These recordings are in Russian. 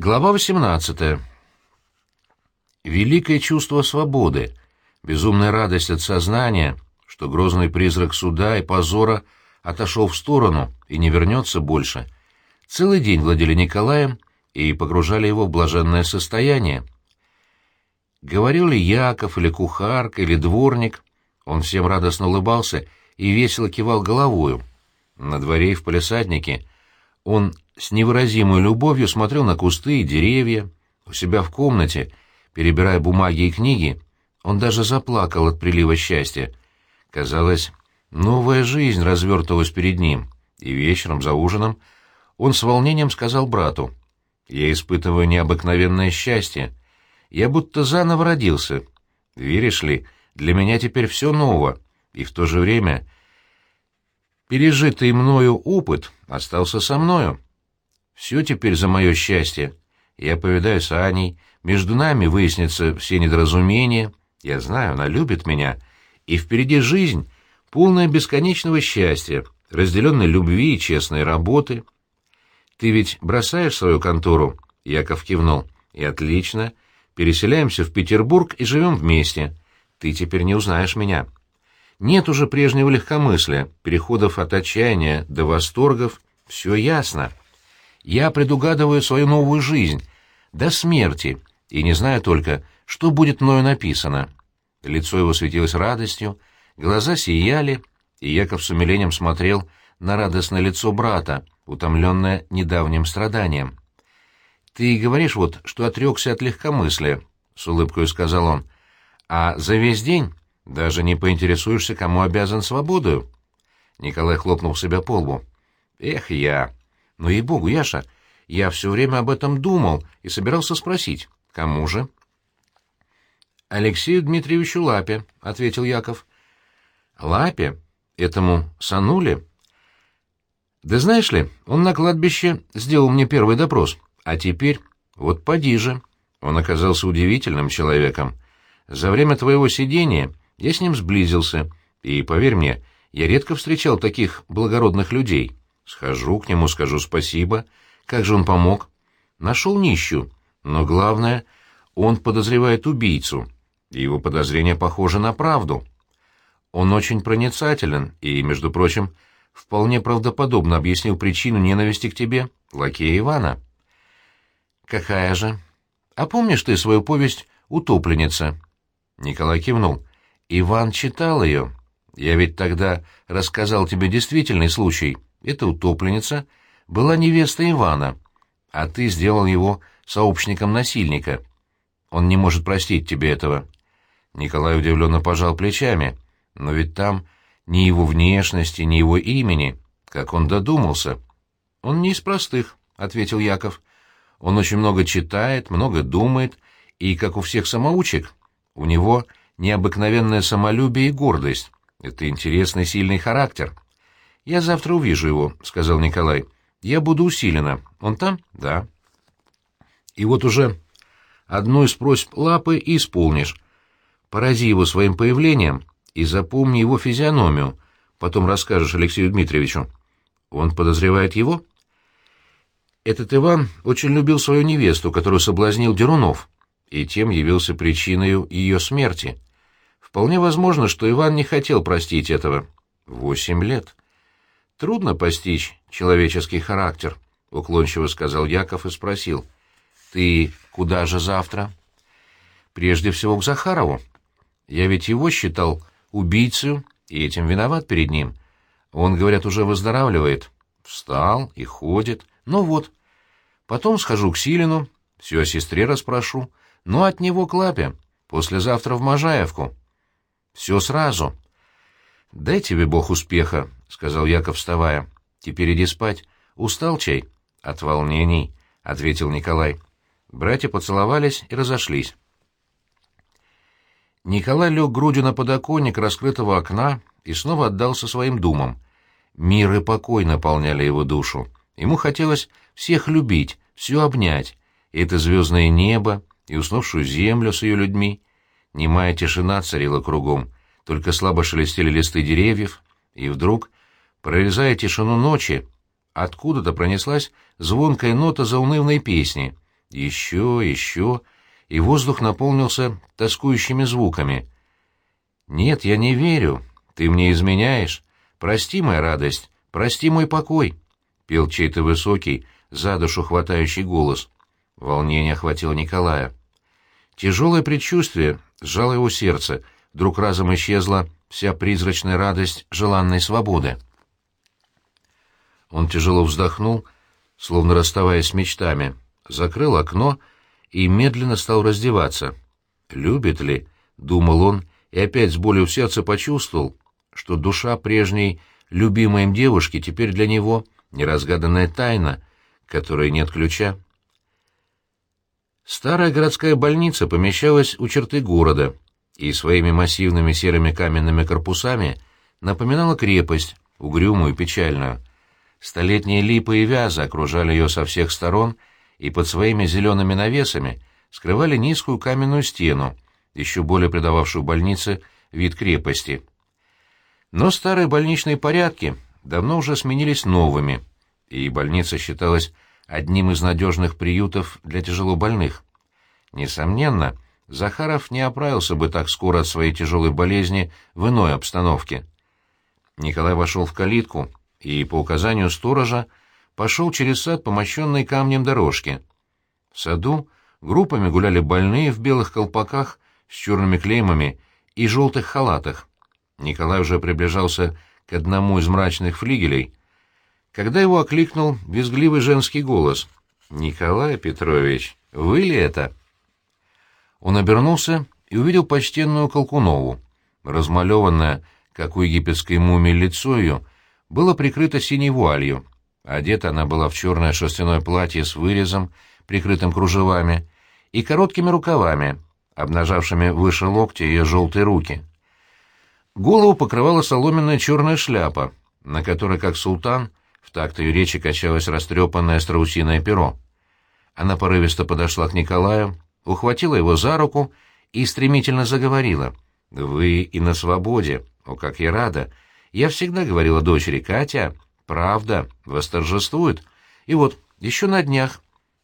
Глава 18. Великое чувство свободы, безумная радость от сознания, что грозный призрак суда и позора отошел в сторону и не вернется больше, целый день владели Николаем и погружали его в блаженное состояние. Говорил ли Яков, или кухарка, или дворник, он всем радостно улыбался и весело кивал головою. На дворе и в палисаднике он с невыразимой любовью смотрел на кусты и деревья. У себя в комнате, перебирая бумаги и книги, он даже заплакал от прилива счастья. Казалось, новая жизнь развертывалась перед ним, и вечером за ужином он с волнением сказал брату, «Я испытываю необыкновенное счастье. Я будто заново родился. Веришь ли, для меня теперь все ново, и в то же время пережитый мною опыт остался со мною». Все теперь за мое счастье. Я повидаю с Аней, между нами выяснятся все недоразумения. Я знаю, она любит меня. И впереди жизнь, полная бесконечного счастья, разделенной любви и честной работы. Ты ведь бросаешь свою контору? Яков кивнул. И отлично. Переселяемся в Петербург и живем вместе. Ты теперь не узнаешь меня. Нет уже прежнего легкомыслия, переходов от отчаяния до восторгов. Все ясно. Я предугадываю свою новую жизнь, до смерти, и не знаю только, что будет мною написано». Лицо его светилось радостью, глаза сияли, и Яков с умилением смотрел на радостное лицо брата, утомленное недавним страданием. «Ты говоришь вот, что отрекся от легкомыслия», — с улыбкой сказал он, — «а за весь день даже не поинтересуешься, кому обязан свободою». Николай хлопнул себя по лбу. «Эх, я! Но, ей-богу, Яша, я все время об этом думал и собирался спросить, кому же? «Алексею Дмитриевичу Лапе», — ответил Яков. «Лапе? Этому Сануле?» «Да знаешь ли, он на кладбище сделал мне первый допрос, а теперь вот поди же. Он оказался удивительным человеком. За время твоего сидения я с ним сблизился, и, поверь мне, я редко встречал таких благородных людей». Схожу к нему, скажу спасибо. Как же он помог? Нашел нищую. Но главное, он подозревает убийцу. его подозрение похоже на правду. Он очень проницателен и, между прочим, вполне правдоподобно объяснил причину ненависти к тебе, лакея Ивана. «Какая же? А помнишь ты свою повесть «Утопленница»?» Николай кивнул. «Иван читал ее. Я ведь тогда рассказал тебе действительный случай» эта утопленница была невеста Ивана, а ты сделал его сообщником насильника. Он не может простить тебе этого». Николай удивленно пожал плечами, но ведь там ни его внешности, ни его имени, как он додумался. «Он не из простых», — ответил Яков. «Он очень много читает, много думает, и, как у всех самоучек, у него необыкновенное самолюбие и гордость. Это интересный, сильный характер». «Я завтра увижу его», — сказал Николай. «Я буду усиленно. Он там?» «Да». «И вот уже одну из просьб лапы и исполнишь. Порази его своим появлением и запомни его физиономию. Потом расскажешь Алексею Дмитриевичу». «Он подозревает его?» Этот Иван очень любил свою невесту, которую соблазнил Дерунов, и тем явился причиной ее смерти. Вполне возможно, что Иван не хотел простить этого. Восемь лет. Трудно постичь человеческий характер, — уклончиво сказал Яков и спросил. — Ты куда же завтра? — Прежде всего к Захарову. Я ведь его считал убийцей и этим виноват перед ним. Он, говорят, уже выздоравливает. Встал и ходит. Ну вот. Потом схожу к Силину, все о сестре расспрошу. Ну, от него к Лапе. Послезавтра в Можаевку. Все сразу. «Дай тебе Бог успеха», — сказал Яков, вставая. «Теперь иди спать. Устал чай?» «От волнений», — ответил Николай. Братья поцеловались и разошлись. Николай лег грудью на подоконник раскрытого окна и снова отдался своим думам. Мир и покой наполняли его душу. Ему хотелось всех любить, все обнять, и это звездное небо, и уснувшую землю с ее людьми. Немая тишина царила кругом — только слабо шелестели листы деревьев, и вдруг, прорезая тишину ночи, откуда-то пронеслась звонкая нота заунывной песни, Еще, еще, и воздух наполнился тоскующими звуками. «Нет, я не верю. Ты мне изменяешь. Прости, моя радость, прости мой покой», — пел чей-то высокий, за душу хватающий голос. Волнение охватило Николая. Тяжелое предчувствие сжало его сердце, вдруг разом исчезла вся призрачная радость желанной свободы. Он тяжело вздохнул, словно расставаясь с мечтами, закрыл окно и медленно стал раздеваться. «Любит ли?» — думал он, и опять с болью в сердце почувствовал, что душа прежней любимой им девушки теперь для него неразгаданная тайна, которой нет ключа. Старая городская больница помещалась у черты города и своими массивными серыми каменными корпусами напоминала крепость, угрюмую и печальную. Столетние липы и вязы окружали ее со всех сторон и под своими зелеными навесами скрывали низкую каменную стену, еще более придававшую больнице вид крепости. Но старые больничные порядки давно уже сменились новыми, и больница считалась одним из надежных приютов для тяжелобольных. Несомненно, Захаров не оправился бы так скоро от своей тяжелой болезни в иной обстановке. Николай вошел в калитку и, по указанию сторожа, пошел через сад по мощенной камнем дорожке. В саду группами гуляли больные в белых колпаках с черными клеймами и желтых халатах. Николай уже приближался к одному из мрачных флигелей, когда его окликнул визгливый женский голос. «Николай Петрович, вы ли это?» Он обернулся и увидел почтенную Колкунову. Размалеванное, как у египетской мумии, лицо ее было прикрыто синей вуалью. Одета она была в черное шерстяное платье с вырезом, прикрытым кружевами, и короткими рукавами, обнажавшими выше локтя ее желтые руки. Голову покрывала соломенная черная шляпа, на которой, как султан, в такт ее речи качалось растрепанное страусиное перо. Она порывисто подошла к Николаю, ухватила его за руку и стремительно заговорила. «Вы и на свободе. О, как я рада! Я всегда говорила дочери, Катя, правда, восторжествует. И вот, еще на днях.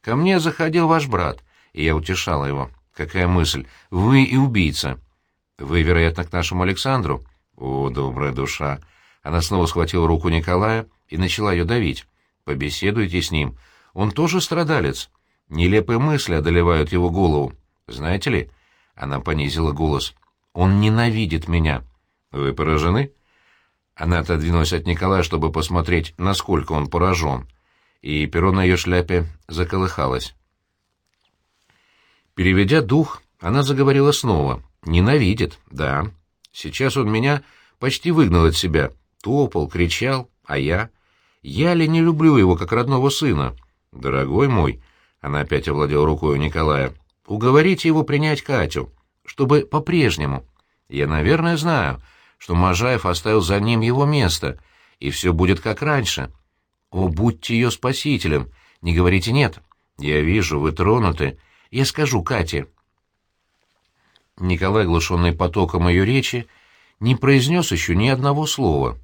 Ко мне заходил ваш брат, и я утешала его. Какая мысль! Вы и убийца!» «Вы, вероятно, к нашему Александру?» «О, добрая душа!» Она снова схватила руку Николая и начала ее давить. «Побеседуйте с ним. Он тоже страдалец. Нелепые мысли одолевают его голову. Знаете ли?» Она понизила голос. «Он ненавидит меня». «Вы поражены?» Она отодвинулась от Николая, чтобы посмотреть, насколько он поражен, и перо на ее шляпе заколыхалось. Переведя дух, она заговорила снова. «Ненавидит, да. Сейчас он меня почти выгнал от себя. Топал, кричал, а я... Я ли не люблю его, как родного сына? Дорогой мой, она опять овладела рукой у Николая. «Уговорите его принять Катю, чтобы по-прежнему. Я, наверное, знаю, что Можаев оставил за ним его место, и все будет как раньше. О, будьте ее спасителем, не говорите «нет». Я вижу, вы тронуты. Я скажу Кате». Николай, глушенный потоком ее речи, не произнес еще ни одного слова.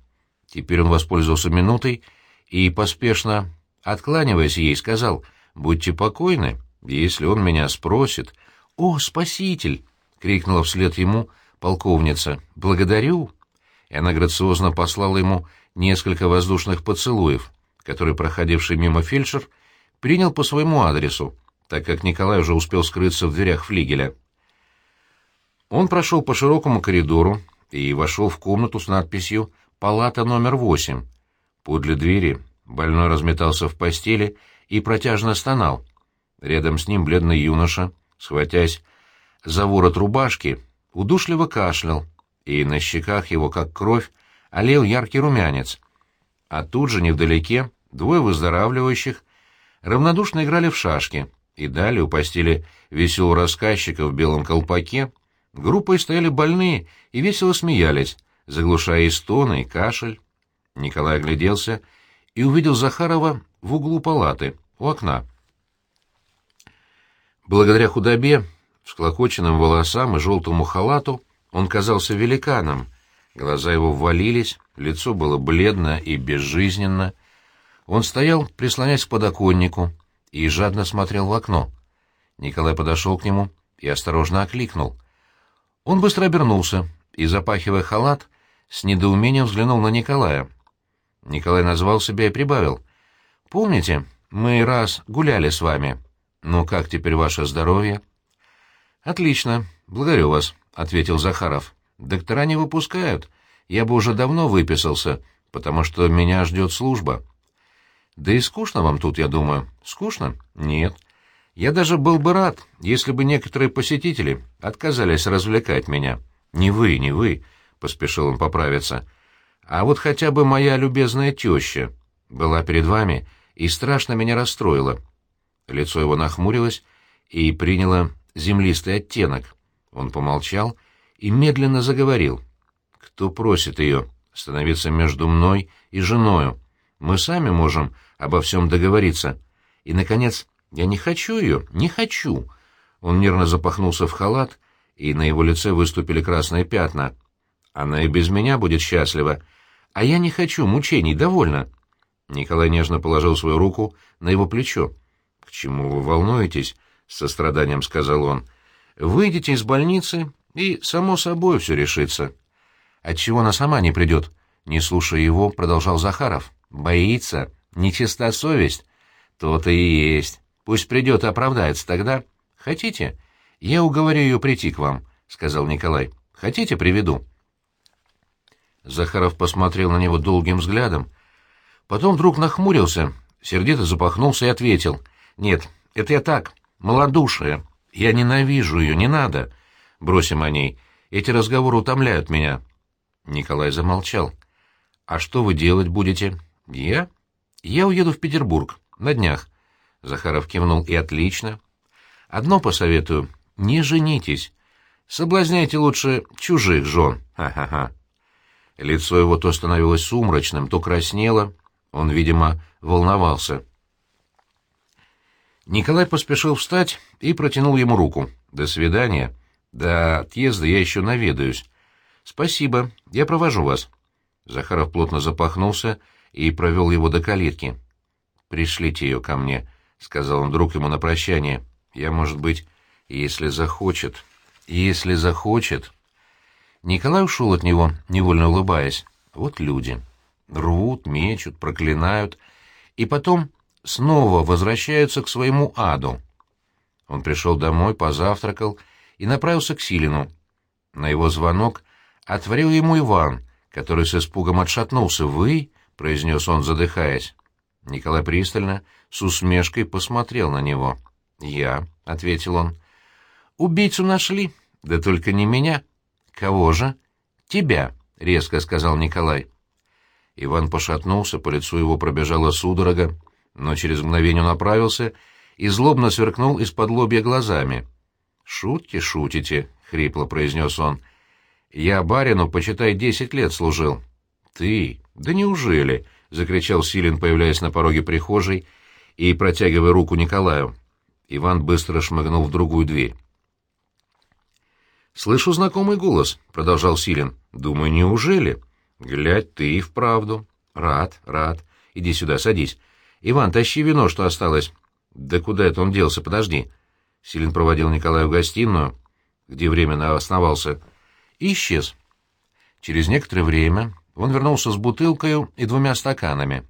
Теперь он воспользовался минутой и, поспешно откланиваясь ей, сказал — Будьте покойны, если он меня спросит. «О, спаситель!» — крикнула вслед ему полковница. «Благодарю!» И она грациозно послала ему несколько воздушных поцелуев, которые проходивший мимо фельдшер принял по своему адресу, так как Николай уже успел скрыться в дверях флигеля. Он прошел по широкому коридору и вошел в комнату с надписью «Палата номер восемь». Подле двери больной разметался в постели и протяжно стонал. Рядом с ним бледный юноша, схватясь за ворот рубашки, удушливо кашлял, и на щеках его, как кровь, олел яркий румянец. А тут же, невдалеке, двое выздоравливающих равнодушно играли в шашки, и далее у постели веселого рассказчика в белом колпаке группой стояли больные и весело смеялись, заглушая и стоны, и кашель. Николай огляделся и увидел Захарова в углу палаты, у окна. Благодаря худобе, всклокоченным волосам и желтому халату он казался великаном. Глаза его ввалились, лицо было бледно и безжизненно. Он стоял, прислонясь к подоконнику, и жадно смотрел в окно. Николай подошел к нему и осторожно окликнул. Он быстро обернулся и, запахивая халат, с недоумением взглянул на Николая. Николай назвал себя и прибавил. «Помните, мы раз гуляли с вами. Ну, как теперь ваше здоровье?» «Отлично, благодарю вас», — ответил Захаров. «Доктора не выпускают. Я бы уже давно выписался, потому что меня ждет служба». «Да и скучно вам тут, я думаю». «Скучно? Нет. Я даже был бы рад, если бы некоторые посетители отказались развлекать меня. Не вы, не вы», — поспешил он поправиться. «А вот хотя бы моя любезная теща была перед вами и страшно меня расстроила». Лицо его нахмурилось и приняло землистый оттенок. Он помолчал и медленно заговорил. «Кто просит ее становиться между мной и женою? Мы сами можем обо всем договориться. И, наконец, я не хочу ее, не хочу!» Он нервно запахнулся в халат, и на его лице выступили красные пятна. «Она и без меня будет счастлива. А я не хочу мучений, довольно!» Николай нежно положил свою руку на его плечо. «К чему вы волнуетесь?» — с состраданием сказал он. «Выйдете из больницы, и, само собой, все решится». «Отчего она сама не придет?» Не слушая его, продолжал Захаров. «Боится. Нечиста совесть». «То-то и есть. Пусть придет и оправдается тогда. Хотите? Я уговорю ее прийти к вам», — сказал Николай. «Хотите, приведу?» Захаров посмотрел на него долгим взглядом. Потом вдруг нахмурился, сердито запахнулся и ответил. «Нет, это я так, малодушие. Я ненавижу ее, не надо. Бросим о ней. Эти разговоры утомляют меня». Николай замолчал. «А что вы делать будете?» «Я? Я уеду в Петербург. На днях». Захаров кивнул. «И отлично. Одно посоветую. Не женитесь. Соблазняйте лучше чужих жен. Ха-ха-ха». Лицо его то становилось сумрачным, то краснело. Он, видимо, волновался. Николай поспешил встать и протянул ему руку. «До свидания. До отъезда я еще наведаюсь. Спасибо, я провожу вас». Захаров плотно запахнулся и провел его до калитки. «Пришлите ее ко мне», — сказал он друг ему на прощание. «Я, может быть, если захочет...» «Если захочет...» Николай ушел от него, невольно улыбаясь. «Вот люди. Рвут, мечут, проклинают. И потом снова возвращаются к своему аду. Он пришел домой, позавтракал и направился к Силину. На его звонок отворил ему Иван, который с испугом отшатнулся. «Вы?» — произнес он, задыхаясь. Николай пристально, с усмешкой посмотрел на него. «Я», — ответил он. «Убийцу нашли, да только не меня». «Кого же?» «Тебя», — резко сказал Николай. Иван пошатнулся, по лицу его пробежала судорога но через мгновение он оправился и злобно сверкнул из-под лобья глазами. «Шутки шутите», — хрипло произнес он. «Я барину, почитай, десять лет служил». «Ты? Да неужели?» — закричал Силин, появляясь на пороге прихожей и протягивая руку Николаю. Иван быстро шмыгнул в другую дверь. «Слышу знакомый голос», — продолжал Силин. «Думаю, неужели?» «Глядь, ты и вправду». «Рад, рад. Иди сюда, садись. «Иван, тащи вино, что осталось». «Да куда это он делся? Подожди». Силин проводил Николая в гостиную, где временно основался, и исчез. Через некоторое время он вернулся с бутылкой и двумя стаканами.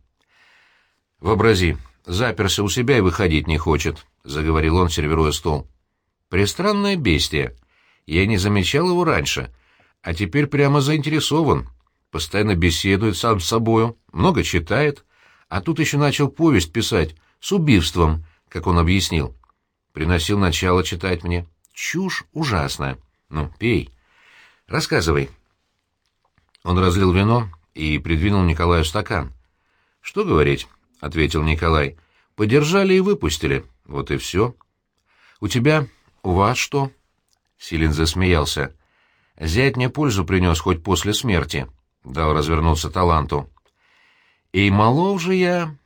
«Вообрази, заперся у себя и выходить не хочет», — заговорил он, сервируя стол. «Пристранное бестие. Я не замечал его раньше, а теперь прямо заинтересован. Постоянно беседует сам с собою, много читает, а тут еще начал повесть писать, с убийством, как он объяснил. Приносил начало читать мне. Чушь ужасная. Ну, пей. Рассказывай. Он разлил вино и придвинул Николаю стакан. «Что говорить?» — ответил Николай. «Подержали и выпустили. Вот и все». «У тебя? У вас что?» Силин засмеялся. «Зять мне пользу принес хоть после смерти», — дал развернуться таланту. И малов же я...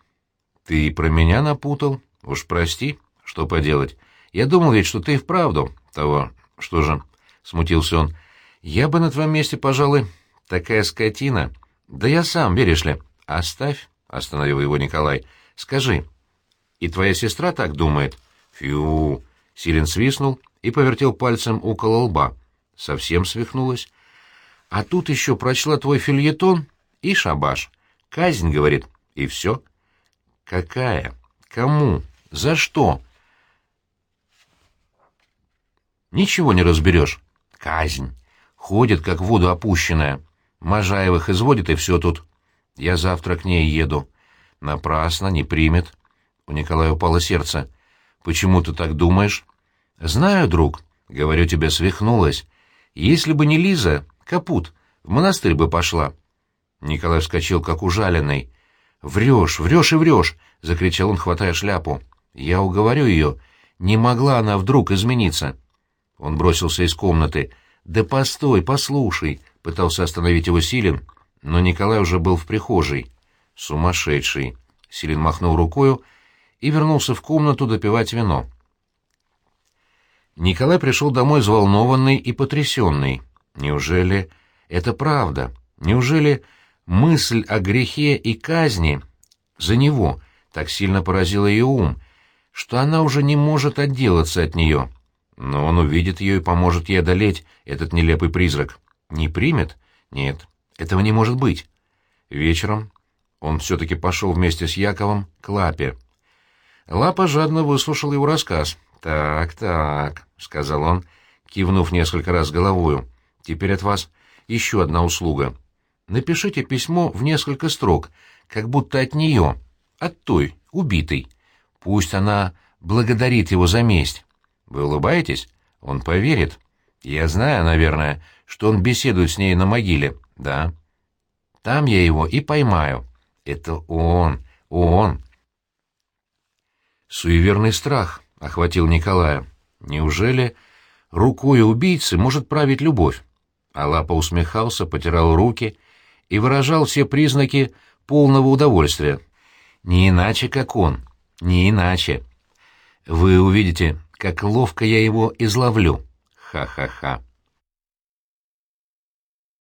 Ты про меня напутал. Уж прости, что поделать. Я думал ведь, что ты вправду того. Что же, смутился он. Я бы на твоем месте, пожалуй, такая скотина. Да я сам, веришь ли. Оставь, остановил его Николай. Скажи, и твоя сестра так думает? Фью, Силен свистнул и повертел пальцем около лба. Совсем свихнулась. А тут еще прочла твой фильетон и шабаш. Казнь, говорит, и все. Какая? Кому? За что? Ничего не разберешь. Казнь. Ходит, как в воду опущенная. Можаевых изводит, и все тут. Я завтра к ней еду. Напрасно, не примет. У Николая упало сердце. Почему ты так думаешь? Знаю, друг. Говорю тебе, свихнулась. Если бы не Лиза, капут, в монастырь бы пошла. Николай вскочил, как ужаленный. «Врешь, врешь и врешь!» — закричал он, хватая шляпу. «Я уговорю ее. Не могла она вдруг измениться». Он бросился из комнаты. «Да постой, послушай!» — пытался остановить его Силин, но Николай уже был в прихожей. «Сумасшедший!» — Силин махнул рукою и вернулся в комнату допивать вино. Николай пришел домой взволнованный и потрясенный. Неужели это правда? Неужели мысль о грехе и казни за него так сильно поразила ее ум, что она уже не может отделаться от нее? Но он увидит ее и поможет ей одолеть этот нелепый призрак. Не примет? Нет, этого не может быть. Вечером он все-таки пошел вместе с Яковом к Лапе. Лапа жадно выслушал его рассказ. «Так, так», — сказал он, кивнув несколько раз головою, — «теперь от вас еще одна услуга. Напишите письмо в несколько строк, как будто от нее, от той, убитой. Пусть она благодарит его за месть. Вы улыбаетесь? Он поверит. Я знаю, наверное, что он беседует с ней на могиле. Да. Там я его и поймаю. Это он, он. Суеверный страх охватил Николая. Неужели рукой убийцы может править любовь? Алапа усмехался, потирал руки и выражал все признаки полного удовольствия. Не иначе, как он, не иначе. Вы увидите, как ловко я его изловлю. Ха-ха-ха.